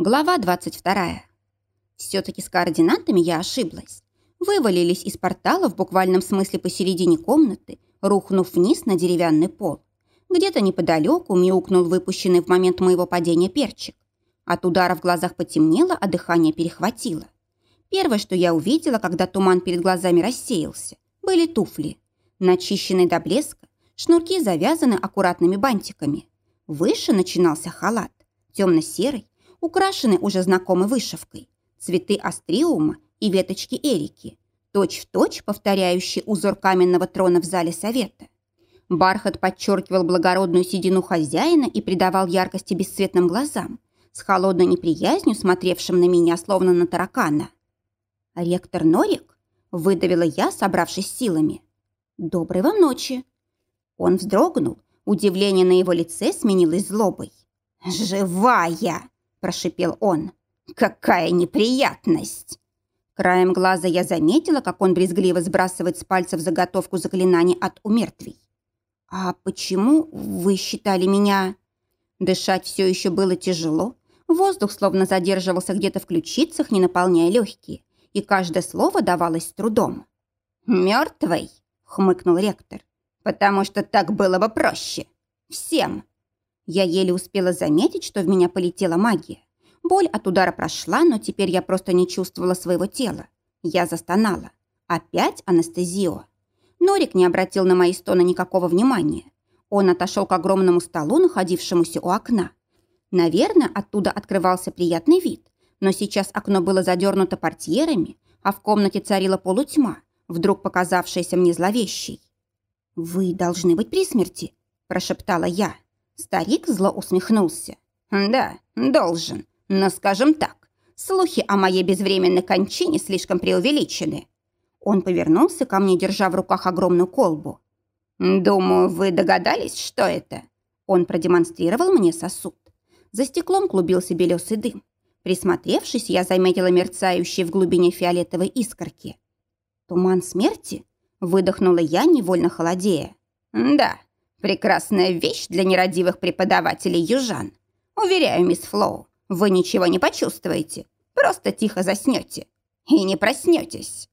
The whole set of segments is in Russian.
Глава 22. Все-таки с координатами я ошиблась. Вывалились из портала в буквальном смысле посередине комнаты, рухнув вниз на деревянный пол. Где-то неподалеку мяукнул выпущенный в момент моего падения перчик. От удара в глазах потемнело, а дыхание перехватило. Первое, что я увидела, когда туман перед глазами рассеялся, были туфли. Начищенные до блеска, шнурки завязаны аккуратными бантиками. Выше начинался халат, темно-серый, украшенный уже знакомой вышивкой. Цветы астриума и веточки эрики, точь-в-точь точь повторяющие узор каменного трона в зале совета. Бархат подчеркивал благородную седину хозяина и придавал яркости бесцветным глазам, с холодной неприязнью смотревшим на меня, словно на таракана. «Ректор Норик?» – выдавила я, собравшись силами. «Доброй вам ночи!» Он вздрогнул, удивление на его лице сменилось злобой. «Живая!» – прошипел он. «Какая неприятность!» Краем глаза я заметила, как он брезгливо сбрасывает с пальцев заготовку заклинаний от умертвий. «А почему вы считали меня...» Дышать все еще было тяжело. Воздух словно задерживался где-то в ключицах, не наполняя легкие, и каждое слово давалось с трудом. «Мертвый?» — хмыкнул ректор. «Потому что так было бы проще. Всем. Я еле успела заметить, что в меня полетела магия. Боль от удара прошла, но теперь я просто не чувствовала своего тела. Я застонала. Опять анестезио. Норик не обратил на мои стоны никакого внимания. Он отошел к огромному столу, находившемуся у окна. Наверное, оттуда открывался приятный вид, но сейчас окно было задернуто портьерами, а в комнате царила полутьма, вдруг показавшаяся мне зловещей. «Вы должны быть при смерти», – прошептала я. Старик зло усмехнулся. «Да, должен. Но скажем так, слухи о моей безвременной кончине слишком преувеличены». Он повернулся ко мне, держа в руках огромную колбу. «Думаю, вы догадались, что это?» Он продемонстрировал мне сосуд. За стеклом клубился белесый дым. Присмотревшись, я заметила мерцающие в глубине фиолетовой искорки. «Туман смерти?» – выдохнула я, невольно холодея. «Да, Прекрасная вещь для нерадивых преподавателей южан. Уверяю, мисс Флоу, вы ничего не почувствуете. Просто тихо заснете. И не проснетесь.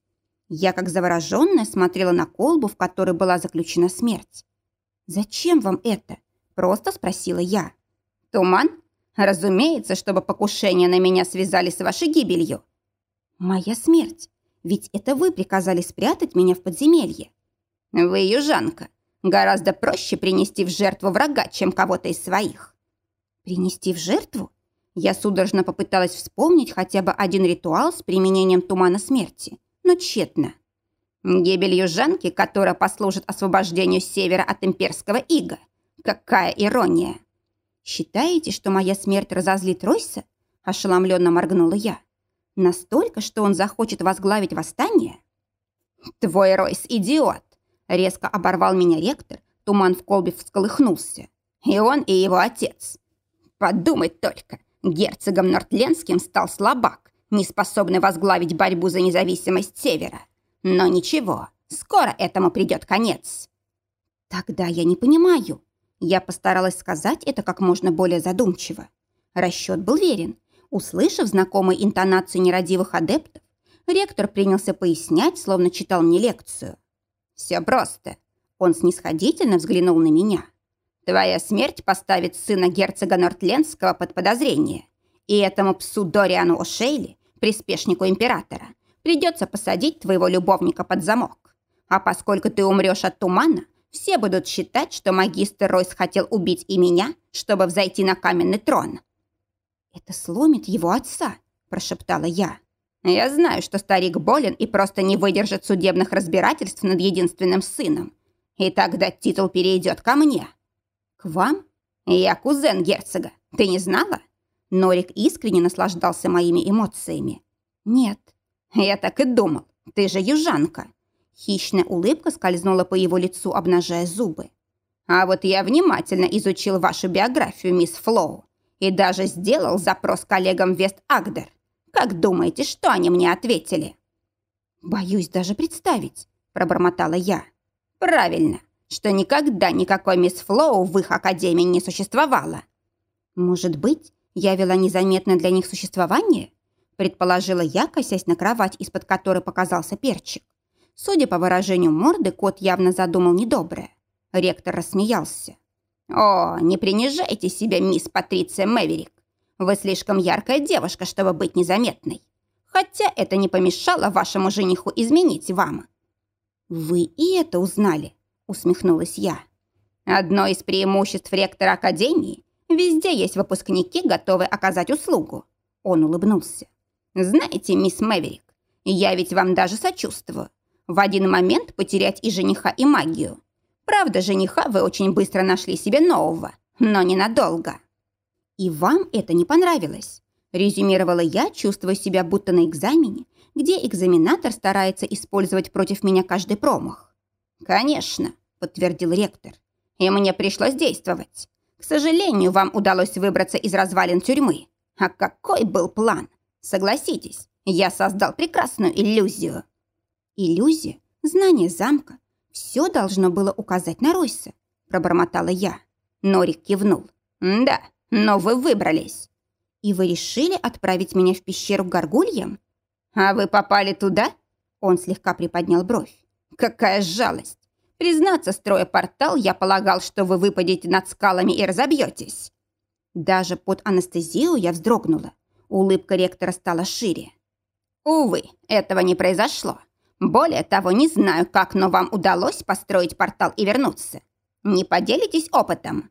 Я, как завороженная, смотрела на колбу, в которой была заключена смерть. «Зачем вам это?» – просто спросила я. «Туман? Разумеется, чтобы покушения на меня связали с вашей гибелью». «Моя смерть. Ведь это вы приказали спрятать меня в подземелье». «Вы южанка. Гораздо проще принести в жертву врага, чем кого-то из своих. Принести в жертву? Я судорожно попыталась вспомнить хотя бы один ритуал с применением тумана смерти, но тщетно. Гибель южанки, которая послужит освобождению севера от имперского ига. Какая ирония! Считаете, что моя смерть разозлит Ройса? Ошеломленно моргнула я. Настолько, что он захочет возглавить восстание? Твой Ройс идиот. Резко оборвал меня ректор, туман в колбе всколыхнулся. И он, и его отец. Подумать только, герцогом Нортленским стал слабак, не способный возглавить борьбу за независимость Севера. Но ничего, скоро этому придет конец. Тогда я не понимаю. Я постаралась сказать это как можно более задумчиво. Расчет был верен. Услышав знакомые интонации нерадивых адептов, ректор принялся пояснять, словно читал мне лекцию. «Все просто». Он снисходительно взглянул на меня. «Твоя смерть поставит сына герцога Нортленского под подозрение. И этому псу Дориану О'Шейли, приспешнику императора, придется посадить твоего любовника под замок. А поскольку ты умрешь от тумана, все будут считать, что магистр Ройс хотел убить и меня, чтобы взойти на каменный трон». «Это сломит его отца», – прошептала я. Я знаю, что старик болен и просто не выдержит судебных разбирательств над единственным сыном. И тогда титул перейдет ко мне. К вам? Я кузен герцога. Ты не знала? Норик искренне наслаждался моими эмоциями. Нет. Я так и думал. Ты же южанка. Хищная улыбка скользнула по его лицу, обнажая зубы. А вот я внимательно изучил вашу биографию, мисс Флоу, и даже сделал запрос коллегам Вест-Агдер. Как думаете, что они мне ответили?» «Боюсь даже представить», – пробормотала я. «Правильно, что никогда никакой мисс Флоу в их академии не существовало. Может быть, Я вела незаметное для них существование? Предположила я, косясь на кровать, из-под которой показался перчик. Судя по выражению морды, кот явно задумал недоброе. Ректор рассмеялся. «О, не принижайте себя, мисс Патриция Мэверик. Вы слишком яркая девушка, чтобы быть незаметной. Хотя это не помешало вашему жениху изменить вам». «Вы и это узнали», — усмехнулась я. «Одно из преимуществ ректора Академии — везде есть выпускники, готовые оказать услугу». Он улыбнулся. «Знаете, мисс Мэверик, я ведь вам даже сочувствую. В один момент потерять и жениха, и магию. Правда, жениха вы очень быстро нашли себе нового, но ненадолго». «И вам это не понравилось?» Резюмировала я, чувствуя себя будто на экзамене, где экзаменатор старается использовать против меня каждый промах. «Конечно», — подтвердил ректор. «И мне пришлось действовать. К сожалению, вам удалось выбраться из развалин тюрьмы. А какой был план? Согласитесь, я создал прекрасную иллюзию». «Иллюзия? Знание замка? Все должно было указать на Ройса», — пробормотала я. Норик кивнул. «Да, но вы выбрались. И вы решили отправить меня в пещеру к горгульям? А вы попали туда? Он слегка приподнял бровь. Какая жалость. Признаться, строя портал, я полагал, что вы выпадете над скалами и разобьетесь. Даже под анестезию я вздрогнула. Улыбка ректора стала шире. Увы, этого не произошло. Более того, не знаю, как, но вам удалось построить портал и вернуться. Не поделитесь опытом?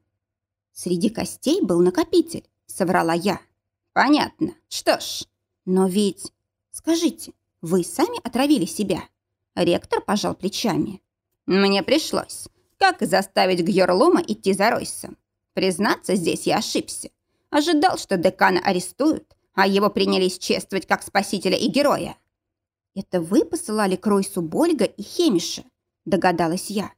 Среди костей был накопитель, соврала я. Понятно. Что ж, но ведь... Скажите, вы сами отравили себя? Ректор пожал плечами. Мне пришлось. Как заставить Гьорлума идти за Ройсом? Признаться, здесь я ошибся. Ожидал, что декана арестуют, а его принялись чествовать как спасителя и героя. «Это вы посылали к Ройсу Больга и Хемиша?» – догадалась я.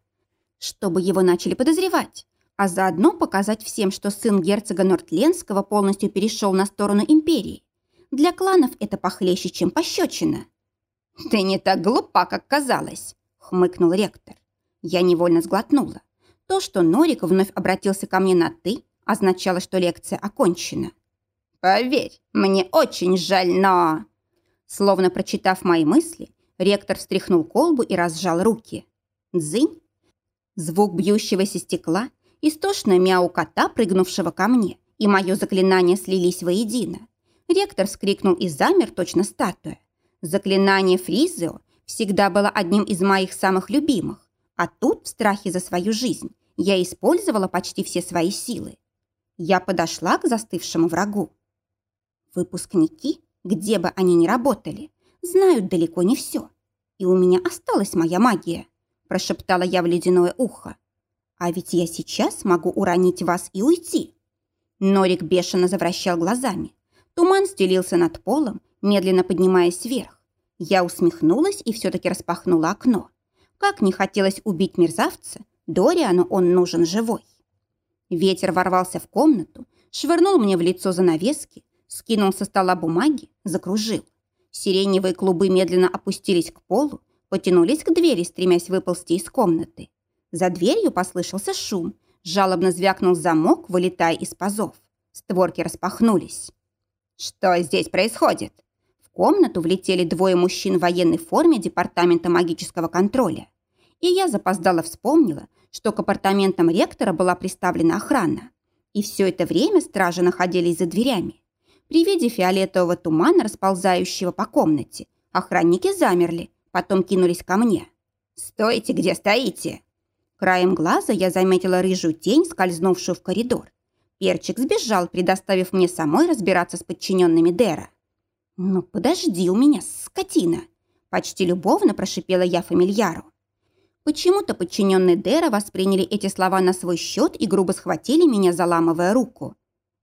«Чтобы его начали подозревать а заодно показать всем, что сын герцога Нортленского полностью перешел на сторону империи. Для кланов это похлеще, чем пощечина. «Ты не так глупа, как казалось», — хмыкнул ректор. Я невольно сглотнула. То, что Норик вновь обратился ко мне на «ты», означало, что лекция окончена. «Поверь, мне очень жаль, но...» Словно прочитав мои мысли, ректор встряхнул колбу и разжал руки. «Дзынь!» Звук бьющегося стекла Истошное мяу кота, прыгнувшего ко мне, и мое заклинание слились воедино. Ректор вскрикнул и замер, точно статуя. Заклинание Фризио всегда было одним из моих самых любимых, а тут, в страхе за свою жизнь, я использовала почти все свои силы. Я подошла к застывшему врагу. Выпускники, где бы они ни работали, знают далеко не все. И у меня осталась моя магия, прошептала я в ледяное ухо. А ведь я сейчас могу уронить вас и уйти. Норик бешено завращал глазами. Туман стелился над полом, медленно поднимаясь вверх. Я усмехнулась и все-таки распахнула окно. Как не хотелось убить мерзавца, Дориану он нужен живой. Ветер ворвался в комнату, швырнул мне в лицо занавески, скинул со стола бумаги, закружил. Сиреневые клубы медленно опустились к полу, потянулись к двери, стремясь выползти из комнаты. За дверью послышался шум. Жалобно звякнул замок, вылетая из пазов. Створки распахнулись. «Что здесь происходит?» В комнату влетели двое мужчин в военной форме Департамента магического контроля. И я запоздала вспомнила, что к апартаментам ректора была приставлена охрана. И все это время стражи находились за дверями. При виде фиолетового тумана, расползающего по комнате, охранники замерли, потом кинулись ко мне. «Стойте, где стоите!» Краем глаза я заметила рыжую тень, скользнувшую в коридор. Перчик сбежал, предоставив мне самой разбираться с подчиненными Дера. «Ну, подожди у меня, скотина!» Почти любовно прошипела я фамильяру. Почему-то подчиненные Дера восприняли эти слова на свой счет и грубо схватили меня, заламывая руку.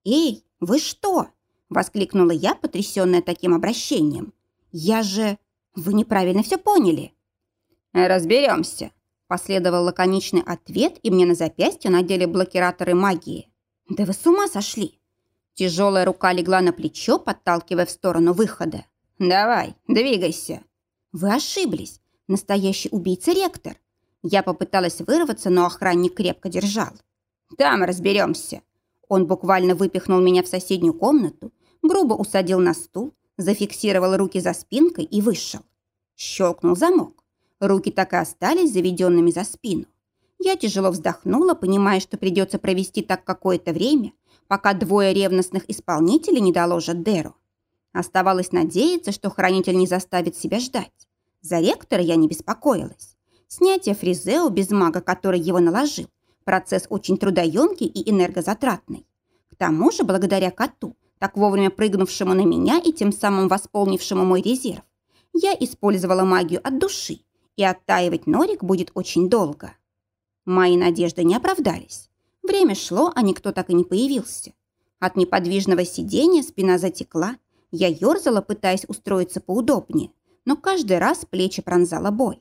«Эй, вы что?» – воскликнула я, потрясенная таким обращением. «Я же... Вы неправильно все поняли». «Разберемся», Последовал лаконичный ответ, и мне на запястье надели блокираторы магии. «Да вы с ума сошли!» Тяжелая рука легла на плечо, подталкивая в сторону выхода. «Давай, двигайся!» «Вы ошиблись. Настоящий убийца-ректор!» Я попыталась вырваться, но охранник крепко держал. «Там разберемся!» Он буквально выпихнул меня в соседнюю комнату, грубо усадил на стул, зафиксировал руки за спинкой и вышел. Щелкнул замок. Руки так и остались заведенными за спину. Я тяжело вздохнула, понимая, что придется провести так какое-то время, пока двое ревностных исполнителей не доложат Деру. Оставалось надеяться, что хранитель не заставит себя ждать. За ректора я не беспокоилась. Снятие фризео без мага, который его наложил, процесс очень трудоемкий и энергозатратный. К тому же, благодаря коту, так вовремя прыгнувшему на меня и тем самым восполнившему мой резерв, я использовала магию от души, и оттаивать норик будет очень долго. Мои надежды не оправдались. Время шло, а никто так и не появился. От неподвижного сидения спина затекла, я ерзала, пытаясь устроиться поудобнее, но каждый раз плечи пронзала боль.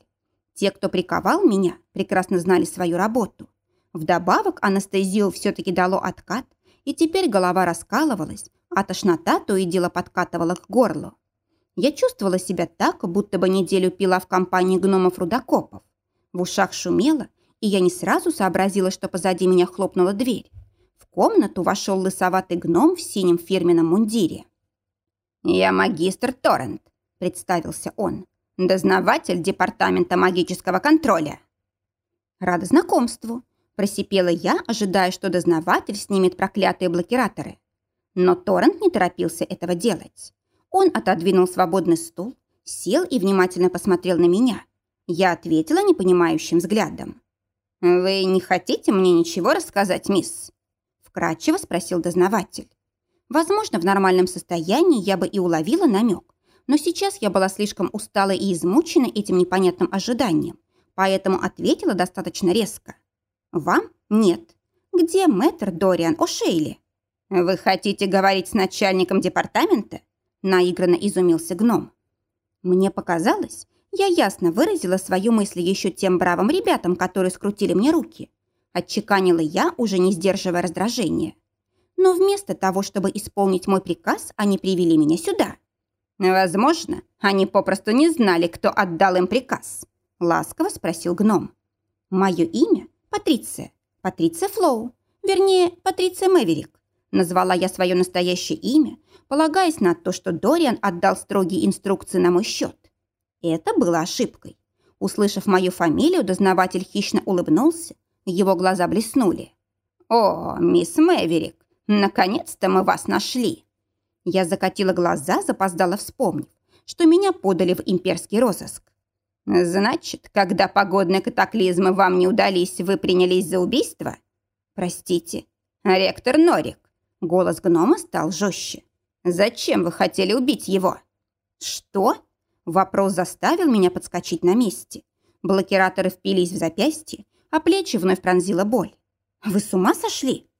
Те, кто приковал меня, прекрасно знали свою работу. Вдобавок анестезию все-таки дало откат, и теперь голова раскалывалась, а тошнота то и дело подкатывала к горлу. Я чувствовала себя так, будто бы неделю пила в компании гномов-рудокопов. В ушах шумело, и я не сразу сообразила, что позади меня хлопнула дверь. В комнату вошел лысоватый гном в синем фирменном мундире. «Я магистр Торрент», — представился он, «дознаватель Департамента магического контроля». «Рада знакомству», — просипела я, ожидая, что дознаватель снимет проклятые блокираторы. Но Торрент не торопился этого делать. Он отодвинул свободный стул, сел и внимательно посмотрел на меня. Я ответила непонимающим взглядом. «Вы не хотите мне ничего рассказать, мисс?» Вкратчиво спросил дознаватель. Возможно, в нормальном состоянии я бы и уловила намек, но сейчас я была слишком устала и измучена этим непонятным ожиданием, поэтому ответила достаточно резко. «Вам? Нет. Где мэтр Дориан О'Шейли?» «Вы хотите говорить с начальником департамента?» Наигранно изумился гном. Мне показалось, я ясно выразила свою мысль еще тем бравым ребятам, которые скрутили мне руки. Отчеканила я, уже не сдерживая раздражения. Но вместо того, чтобы исполнить мой приказ, они привели меня сюда. Возможно, они попросту не знали, кто отдал им приказ. Ласково спросил гном. Мое имя – Патриция. Патриция Флоу. Вернее, Патриция Мэверик. Назвала я свое настоящее имя, полагаясь на то, что Дориан отдал строгие инструкции на мой счет. Это было ошибкой. Услышав мою фамилию, дознаватель хищно улыбнулся, его глаза блеснули. «О, мисс Мэверик, Наконец-то мы вас нашли!» Я закатила глаза, запоздала вспомнив, что меня подали в имперский розыск. «Значит, когда погодные катаклизмы вам не удались, вы принялись за убийство?» «Простите». «Ректор Норик». Голос гнома стал жестче. «Зачем вы хотели убить его?» «Что?» Вопрос заставил меня подскочить на месте. Блокираторы впились в запястье, а плечи вновь пронзила боль. «Вы с ума сошли?»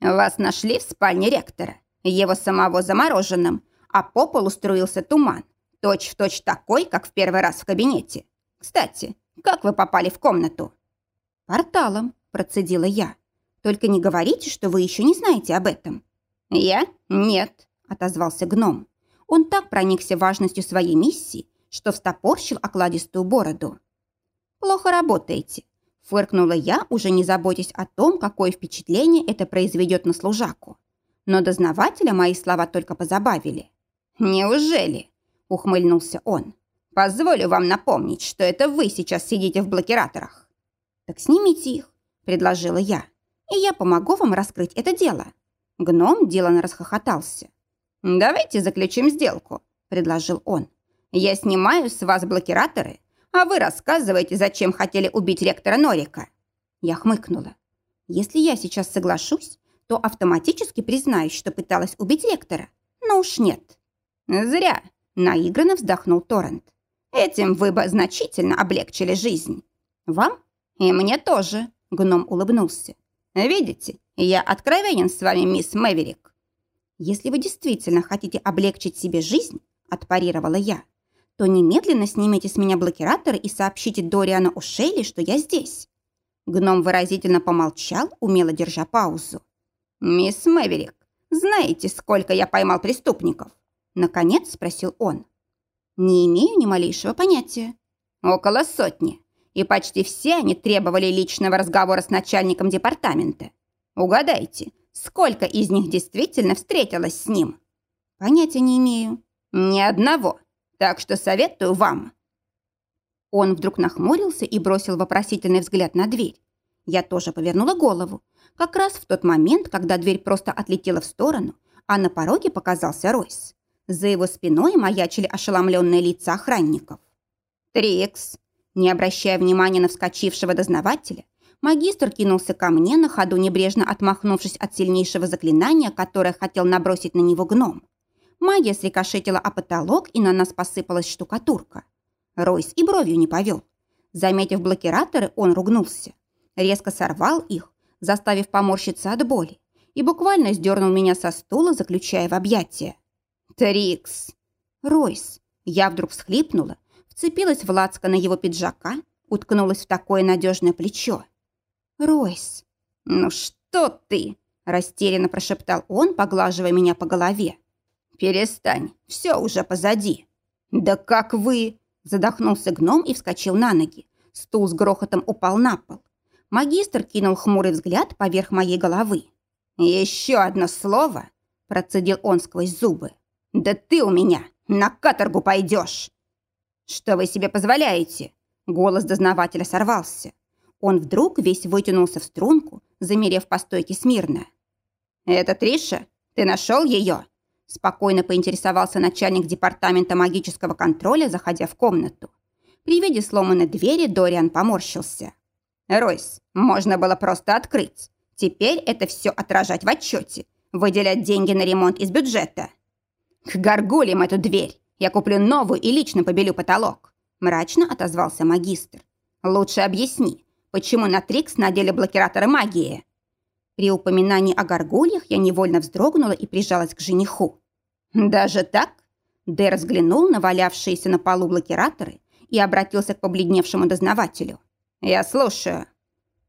Вас нашли в спальне ректора, его самого замороженным, а по полу струился туман, точь-в-точь точь такой, как в первый раз в кабинете. Кстати, как вы попали в комнату?» «Порталом», – процедила я. «Только не говорите, что вы еще не знаете об этом». «Я? Нет», – отозвался гном. Он так проникся важностью своей миссии, что встопорщил окладистую бороду. «Плохо работаете. Фыркнула я, уже не заботясь о том, какое впечатление это произведет на служаку. Но дознавателя мои слова только позабавили. «Неужели?» – ухмыльнулся он. «Позволю вам напомнить, что это вы сейчас сидите в блокираторах». «Так снимите их», – предложила я. «И я помогу вам раскрыть это дело». Гном деланно расхохотался. «Давайте заключим сделку», – предложил он. «Я снимаю с вас блокираторы, а вы рассказываете, зачем хотели убить ректора Норика». Я хмыкнула. «Если я сейчас соглашусь, то автоматически признаюсь, что пыталась убить ректора. Но уж нет». «Зря», – наигранно вздохнул Торрент. «Этим вы бы значительно облегчили жизнь». «Вам?» «И мне тоже», – гном улыбнулся. «Видите, я откровенен с вами, мисс Мэверик». «Если вы действительно хотите облегчить себе жизнь», – отпарировала я, то немедленно снимите с меня блокираторы и сообщите Дориану О'Шейли, что я здесь». Гном выразительно помолчал, умело держа паузу. «Мисс Мэверик, знаете, сколько я поймал преступников?» Наконец спросил он. «Не имею ни малейшего понятия». «Около сотни. И почти все они требовали личного разговора с начальником департамента. Угадайте, сколько из них действительно встретилось с ним? Понятия не имею. Ни одного. Так что советую вам. Он вдруг нахмурился и бросил вопросительный взгляд на дверь. Я тоже повернула голову. Как раз в тот момент, когда дверь просто отлетела в сторону, а на пороге показался Ройс. За его спиной маячили ошеломленные лица охранников. «Трикс!» Не обращая внимания на вскочившего дознавателя, магистр кинулся ко мне, на ходу небрежно отмахнувшись от сильнейшего заклинания, которое хотел набросить на него гном. Магия срикошетила о потолок, и на нас посыпалась штукатурка. Ройс и бровью не повел. Заметив блокираторы, он ругнулся. Резко сорвал их, заставив поморщиться от боли, и буквально сдернул меня со стула, заключая в объятия. «Трикс!» «Ройс!» Я вдруг всхлипнула, вцепилась в на его пиджака, уткнулась в такое надежное плечо. «Ройс!» «Ну что ты?» – растерянно прошептал он, поглаживая меня по голове. «Перестань, все уже позади». «Да как вы?» – задохнулся гном и вскочил на ноги. Стул с грохотом упал на пол. Магистр кинул хмурый взгляд поверх моей головы. «Еще одно слово!» – процедил он сквозь зубы. «Да ты у меня на каторгу пойдешь!» «Что вы себе позволяете?» Голос дознавателя сорвался. Он вдруг весь вытянулся в струнку, замерев по стойке смирно. «Это Триша? Ты нашел ее?» Спокойно поинтересовался начальник департамента магического контроля, заходя в комнату. При виде сломанной двери Дориан поморщился. «Ройс, можно было просто открыть. Теперь это все отражать в отчете. Выделять деньги на ремонт из бюджета. К горгулям эту дверь. Я куплю новую и лично побелю потолок. Мрачно отозвался магистр. Лучше объясни, почему на Трикс надели блокираторы магии? При упоминании о горгульях я невольно вздрогнула и прижалась к жениху. «Даже так?» Дэр взглянул на валявшиеся на полу блокираторы и обратился к побледневшему дознавателю. «Я слушаю.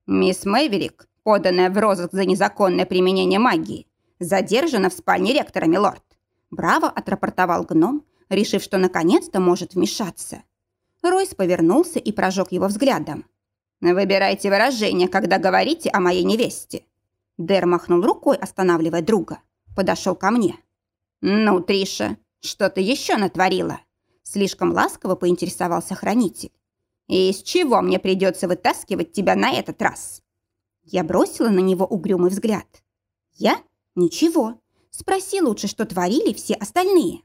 Мисс Мэйверик, поданная в розыск за незаконное применение магии, задержана в спальне ректора, милорд. Браво отрапортовал гном, решив, что наконец-то может вмешаться. Ройс повернулся и прожег его взглядом. «Выбирайте выражение, когда говорите о моей невесте». Дэр махнул рукой, останавливая друга. Подошел ко мне. «Ну, Триша, что ты еще натворила?» Слишком ласково поинтересовался хранитель. «И из чего мне придется вытаскивать тебя на этот раз?» Я бросила на него угрюмый взгляд. «Я? Ничего. Спроси лучше, что творили все остальные».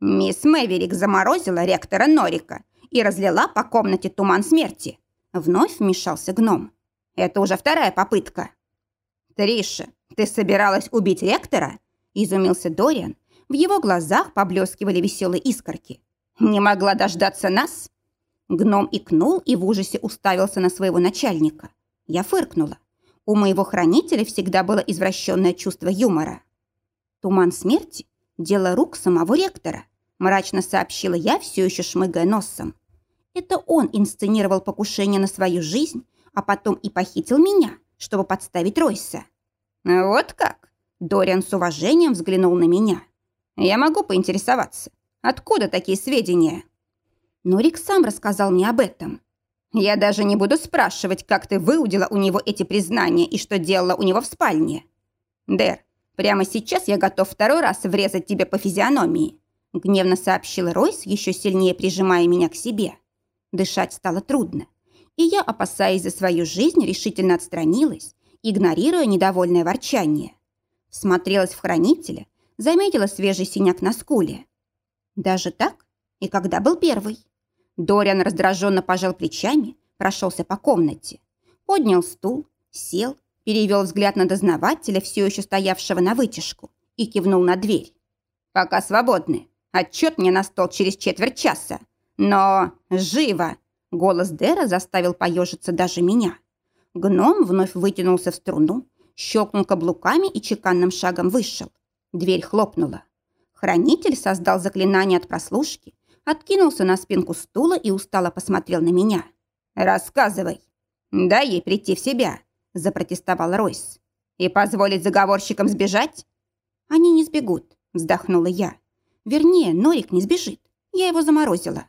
Мисс Мэверик заморозила ректора Норика и разлила по комнате туман смерти. Вновь вмешался гном. Это уже вторая попытка. «Триша, ты собиралась убить ректора?» Изумился Дориан. В его глазах поблескивали веселые искорки. «Не могла дождаться нас?» Гном икнул и в ужасе уставился на своего начальника. Я фыркнула. У моего хранителя всегда было извращенное чувство юмора. Туман смерти – дело рук самого ректора, мрачно сообщила я, все еще шмыгая носом. Это он инсценировал покушение на свою жизнь, а потом и похитил меня, чтобы подставить Ройса. Вот как? Дориан с уважением взглянул на меня. Я могу поинтересоваться, откуда такие сведения? Норик сам рассказал мне об этом. Я даже не буду спрашивать, как ты выудила у него эти признания и что делала у него в спальне. Дэр, прямо сейчас я готов второй раз врезать тебе по физиономии. Гневно сообщил Ройс, еще сильнее прижимая меня к себе. Дышать стало трудно. И я, опасаясь за свою жизнь, решительно отстранилась, игнорируя недовольное ворчание. Смотрелась в хранителя, заметила свежий синяк на скуле. Даже так? И когда был первый? Дориан раздраженно пожал плечами, прошелся по комнате. Поднял стул, сел, перевел взгляд на дознавателя, все еще стоявшего на вытяжку, и кивнул на дверь. «Пока свободны. Отчет мне на стол через четверть часа. Но живо!» Голос Дэра заставил поежиться даже меня. Гном вновь вытянулся в струну, щелкнул каблуками и чеканным шагом вышел. Дверь хлопнула. Хранитель создал заклинание от прослушки, откинулся на спинку стула и устало посмотрел на меня. «Рассказывай. Дай ей прийти в себя», – запротестовал Ройс. «И позволить заговорщикам сбежать?» «Они не сбегут», – вздохнула я. «Вернее, Норик не сбежит. Я его заморозила».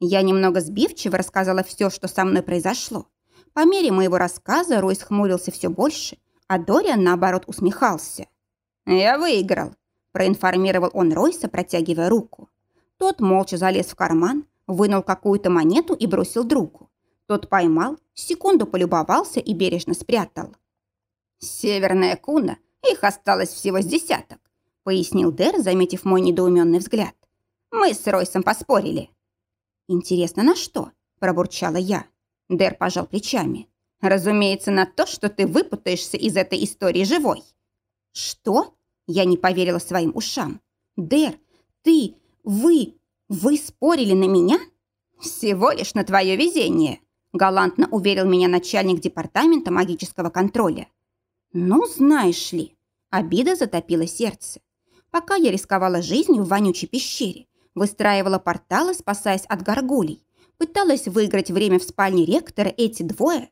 Я немного сбивчиво рассказала все, что со мной произошло. По мере моего рассказа Ройс хмурился все больше, а Дориан, наоборот, усмехался. «Я выиграл», – проинформировал он Ройса, протягивая руку. Тот молча залез в карман, вынул какую-то монету и бросил другу. Тот поймал, секунду полюбовался и бережно спрятал. «Северная куна, их осталось всего с десяток», – пояснил Дэр, заметив мой недоуменный взгляд. «Мы с Ройсом поспорили». «Интересно, на что?» – пробурчала я. Дэр пожал плечами. «Разумеется, на то, что ты выпутаешься из этой истории живой». «Что?» – я не поверила своим ушам. «Дэр, ты, вы, вы спорили на меня?» «Всего лишь на твое везение», – галантно уверил меня начальник департамента магического контроля. «Ну, знаешь ли», – обида затопила сердце. Пока я рисковала жизнью в вонючей пещере, выстраивала порталы, спасаясь от горгулей, пыталась выиграть время в спальне ректора эти двое.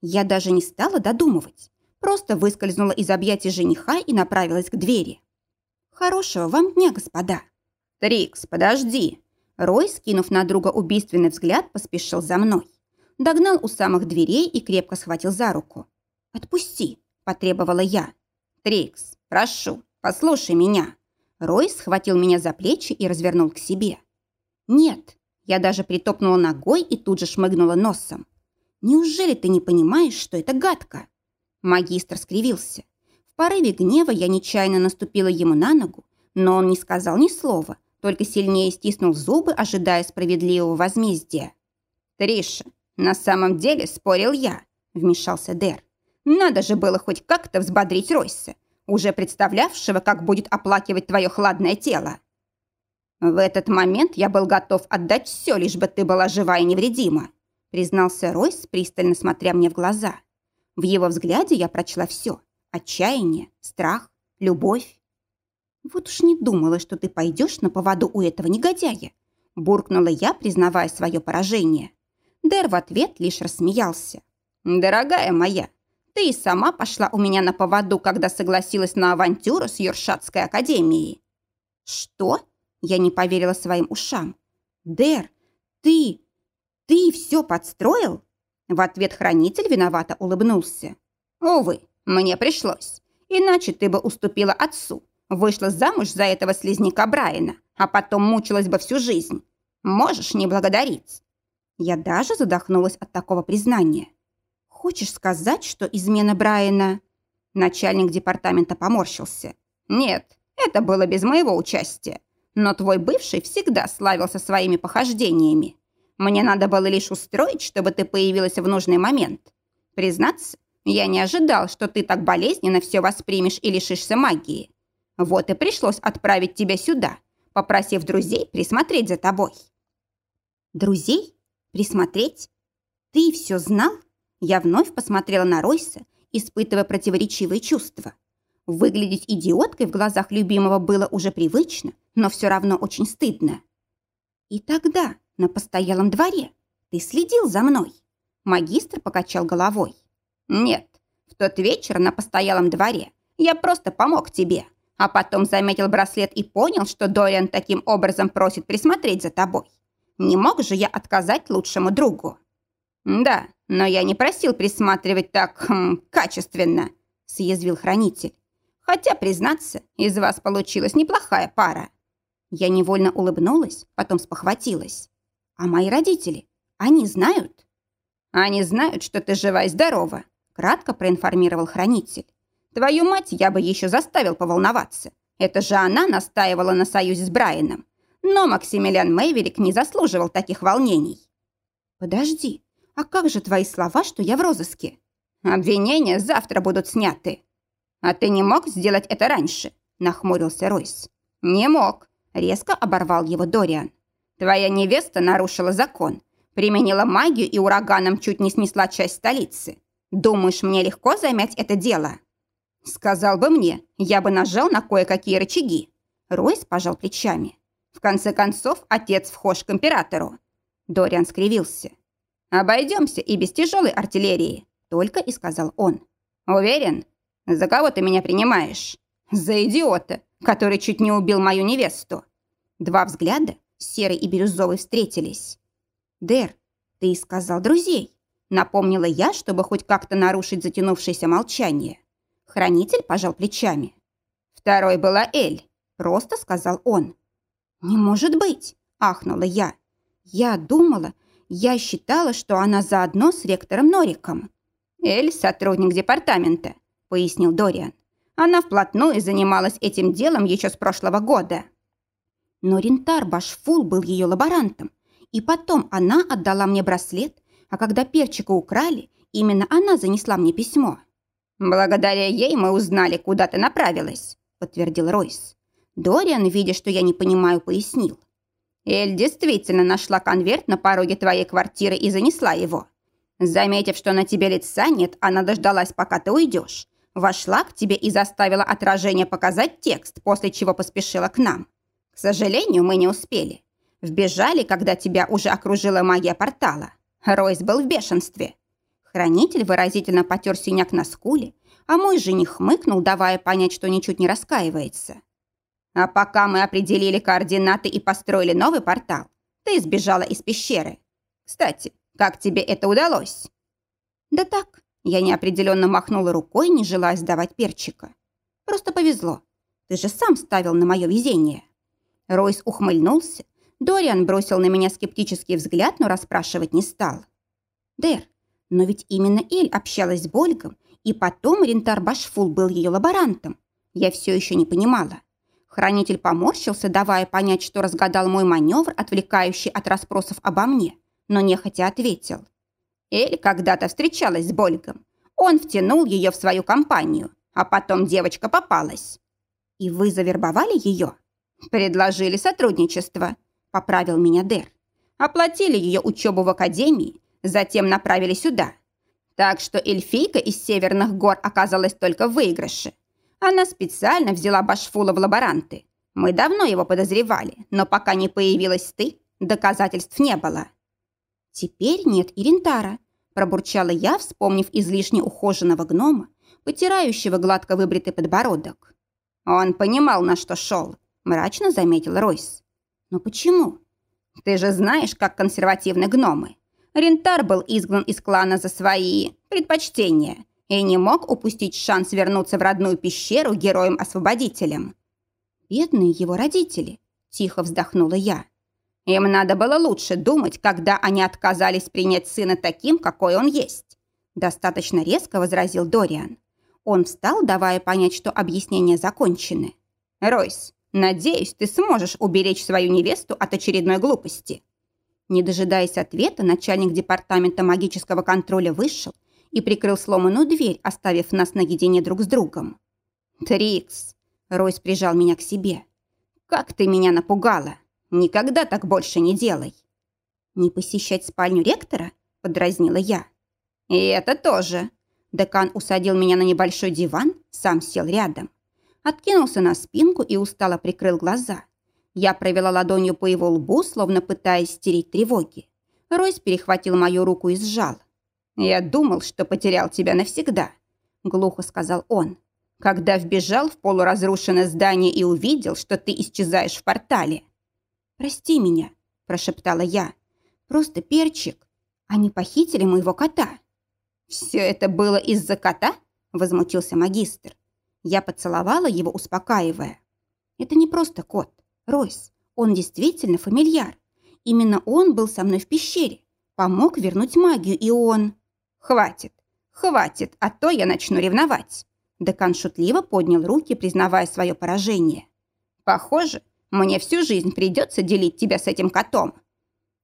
Я даже не стала додумывать, просто выскользнула из объятий жениха и направилась к двери. «Хорошего вам дня, господа!» «Трикс, подожди!» Рой, скинув на друга убийственный взгляд, поспешил за мной. Догнал у самых дверей и крепко схватил за руку. «Отпусти!» – потребовала я. «Трикс, прошу, послушай меня!» Рой схватил меня за плечи и развернул к себе. «Нет!» Я даже притопнула ногой и тут же шмыгнула носом. «Неужели ты не понимаешь, что это гадко?» Магистр скривился. В порыве гнева я нечаянно наступила ему на ногу, но он не сказал ни слова, только сильнее стиснул зубы, ожидая справедливого возмездия. «Триша, на самом деле спорил я», — вмешался Дэр. «Надо же было хоть как-то взбодрить Ройса, уже представлявшего, как будет оплакивать твое хладное тело». «В этот момент я был готов отдать все, лишь бы ты была жива и невредима», признался Ройс, пристально смотря мне в глаза. В его взгляде я прочла все. Отчаяние, страх, любовь. «Вот уж не думала, что ты пойдешь на поводу у этого негодяя», буркнула я, признавая свое поражение. Дэр в ответ лишь рассмеялся. «Дорогая моя, ты и сама пошла у меня на поводу, когда согласилась на авантюру с Юршатской академией». «Что?» Я не поверила своим ушам. «Дэр, ты... ты все подстроил?» В ответ хранитель виновато улыбнулся. «Увы, мне пришлось. Иначе ты бы уступила отцу, вышла замуж за этого слизняка Брайана, а потом мучилась бы всю жизнь. Можешь не благодарить». Я даже задохнулась от такого признания. «Хочешь сказать, что измена Брайана...» Начальник департамента поморщился. «Нет, это было без моего участия. Но твой бывший всегда славился своими похождениями. Мне надо было лишь устроить, чтобы ты появилась в нужный момент. Признаться, я не ожидал, что ты так болезненно все воспримешь и лишишься магии. Вот и пришлось отправить тебя сюда, попросив друзей присмотреть за тобой». «Друзей? Присмотреть? Ты все знал?» Я вновь посмотрела на Ройса, испытывая противоречивые чувства. Выглядеть идиоткой в глазах любимого было уже привычно, но все равно очень стыдно. И тогда, на постоялом дворе, ты следил за мной. Магистр покачал головой. Нет, в тот вечер на постоялом дворе я просто помог тебе, а потом заметил браслет и понял, что Дориан таким образом просит присмотреть за тобой. Не мог же я отказать лучшему другу? Да, но я не просил присматривать так хм, качественно, съязвил хранитель. Хотя, признаться, из вас получилась неплохая пара». Я невольно улыбнулась, потом спохватилась. «А мои родители? Они знают?» «Они знают, что ты жива и здорова», — кратко проинформировал хранитель. «Твою мать я бы еще заставил поволноваться. Это же она настаивала на союзе с Брайаном. Но Максимилиан Мэйверик не заслуживал таких волнений». «Подожди, а как же твои слова, что я в розыске?» «Обвинения завтра будут сняты», «А ты не мог сделать это раньше?» – нахмурился Ройс. «Не мог», – резко оборвал его Дориан. «Твоя невеста нарушила закон, применила магию и ураганом чуть не снесла часть столицы. Думаешь, мне легко замять это дело?» «Сказал бы мне, я бы нажал на кое-какие рычаги». Ройс пожал плечами. «В конце концов, отец вхож к императору». Дориан скривился. «Обойдемся и без тяжелой артиллерии», — только и сказал он. «Уверен?» За кого ты меня принимаешь? За идиота, который чуть не убил мою невесту. Два взгляда, серый и бирюзовый, встретились. Дэр, ты сказал друзей. Напомнила я, чтобы хоть как-то нарушить затянувшееся молчание. Хранитель пожал плечами. «Второй была Эль», — просто сказал он. «Не может быть!» — ахнула я. «Я думала, я считала, что она заодно с ректором Нориком». «Эль — сотрудник департамента», — пояснил Дориан. «Она вплотную занималась этим делом еще с прошлого года». Но Рентар Башфул был ее лаборантом, и потом она отдала мне браслет, а когда перчика украли, именно она занесла мне письмо. «Благодаря ей мы узнали, куда ты направилась», — подтвердил Ройс. Дориан, видя, что я не понимаю, пояснил. «Эль действительно нашла конверт на пороге твоей квартиры и занесла его. Заметив, что на тебе лица нет, она дождалась, пока ты уйдешь. Вошла к тебе и заставила отражение показать текст, после чего поспешила к нам. К сожалению, мы не успели. Вбежали, когда тебя уже окружила магия портала. Ройс был в бешенстве. Хранитель выразительно потер синяк на скуле, а мой жених хмыкнул, давая понять, что ничуть не раскаивается. А пока мы определили координаты и построили новый портал, ты сбежала из пещеры. Кстати, как тебе это удалось?» «Да так», — я неопределенно махнула рукой, не желая сдавать перчика. «Просто повезло. Ты же сам ставил на мое везение». Ройс ухмыльнулся. Дориан бросил на меня скептический взгляд, но расспрашивать не стал. «Дэр, но ведь именно Эль общалась с Больгом, и потом Рентар Башфул был ее лаборантом. Я все еще не понимала. Хранитель поморщился, давая понять, что разгадал мой маневр, отвлекающий от расспросов обо мне но нехотя ответил. Эль когда-то встречалась с Больгом. Он втянул ее в свою компанию, а потом девочка попалась. И вы завербовали ее? Предложили сотрудничество, поправил меня Дэр. Оплатили ее учебу в академии, затем направили сюда. Так что эльфийка из северных гор оказалась только в выигрыше. Она специально взяла Башфула в лаборанты. Мы давно его подозревали, но пока не появилась ты, доказательств не было. «Теперь нет Ирентара», – пробурчала я, вспомнив излишне ухоженного гнома, потирающего гладко выбритый подбородок. «Он понимал, на что шел», – мрачно заметил Ройс. «Но почему?» «Ты же знаешь, как консервативны гномы. Рентар был изгнан из клана за свои предпочтения и не мог упустить шанс вернуться в родную пещеру героем-освободителем». «Бедные его родители», – тихо вздохнула я. Им надо было лучше думать, когда они отказались принять сына таким, какой он есть. Достаточно резко возразил Дориан. Он встал, давая понять, что объяснения закончены. «Ройс, надеюсь, ты сможешь уберечь свою невесту от очередной глупости». Не дожидаясь ответа, начальник департамента магического контроля вышел и прикрыл сломанную дверь, оставив нас наедине друг с другом. «Трикс!» – Ройс прижал меня к себе. «Как ты меня напугала!» Никогда так больше не делай. Не посещать спальню ректора? Подразнила я. И это тоже. Декан усадил меня на небольшой диван, сам сел рядом. Откинулся на спинку и устало прикрыл глаза. Я провела ладонью по его лбу, словно пытаясь стереть тревоги. Ройс перехватил мою руку и сжал. «Я думал, что потерял тебя навсегда», — глухо сказал он. «Когда вбежал в полуразрушенное здание и увидел, что ты исчезаешь в портале». «Прости меня», – прошептала я. «Просто перчик. Они похитили моего кота». «Все это было из-за кота?» – возмутился магистр. Я поцеловала его, успокаивая. «Это не просто кот. Ройс. Он действительно фамильяр. Именно он был со мной в пещере. Помог вернуть магию, и он...» «Хватит, хватит, а то я начну ревновать». Декан шутливо поднял руки, признавая свое поражение. «Похоже, мне всю жизнь придется делить тебя с этим котом».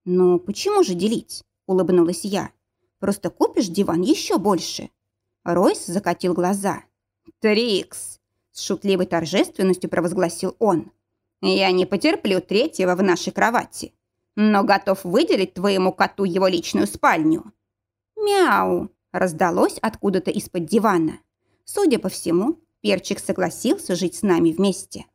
«Ну, почему же делить?» – улыбнулась я. «Просто купишь диван еще больше». Ройс закатил глаза. «Трикс!» – с шутливой торжественностью провозгласил он. «Я не потерплю третьего в нашей кровати, но готов выделить твоему коту его личную спальню». «Мяу!» – раздалось откуда-то из-под дивана. Судя по всему, Перчик согласился жить с нами вместе.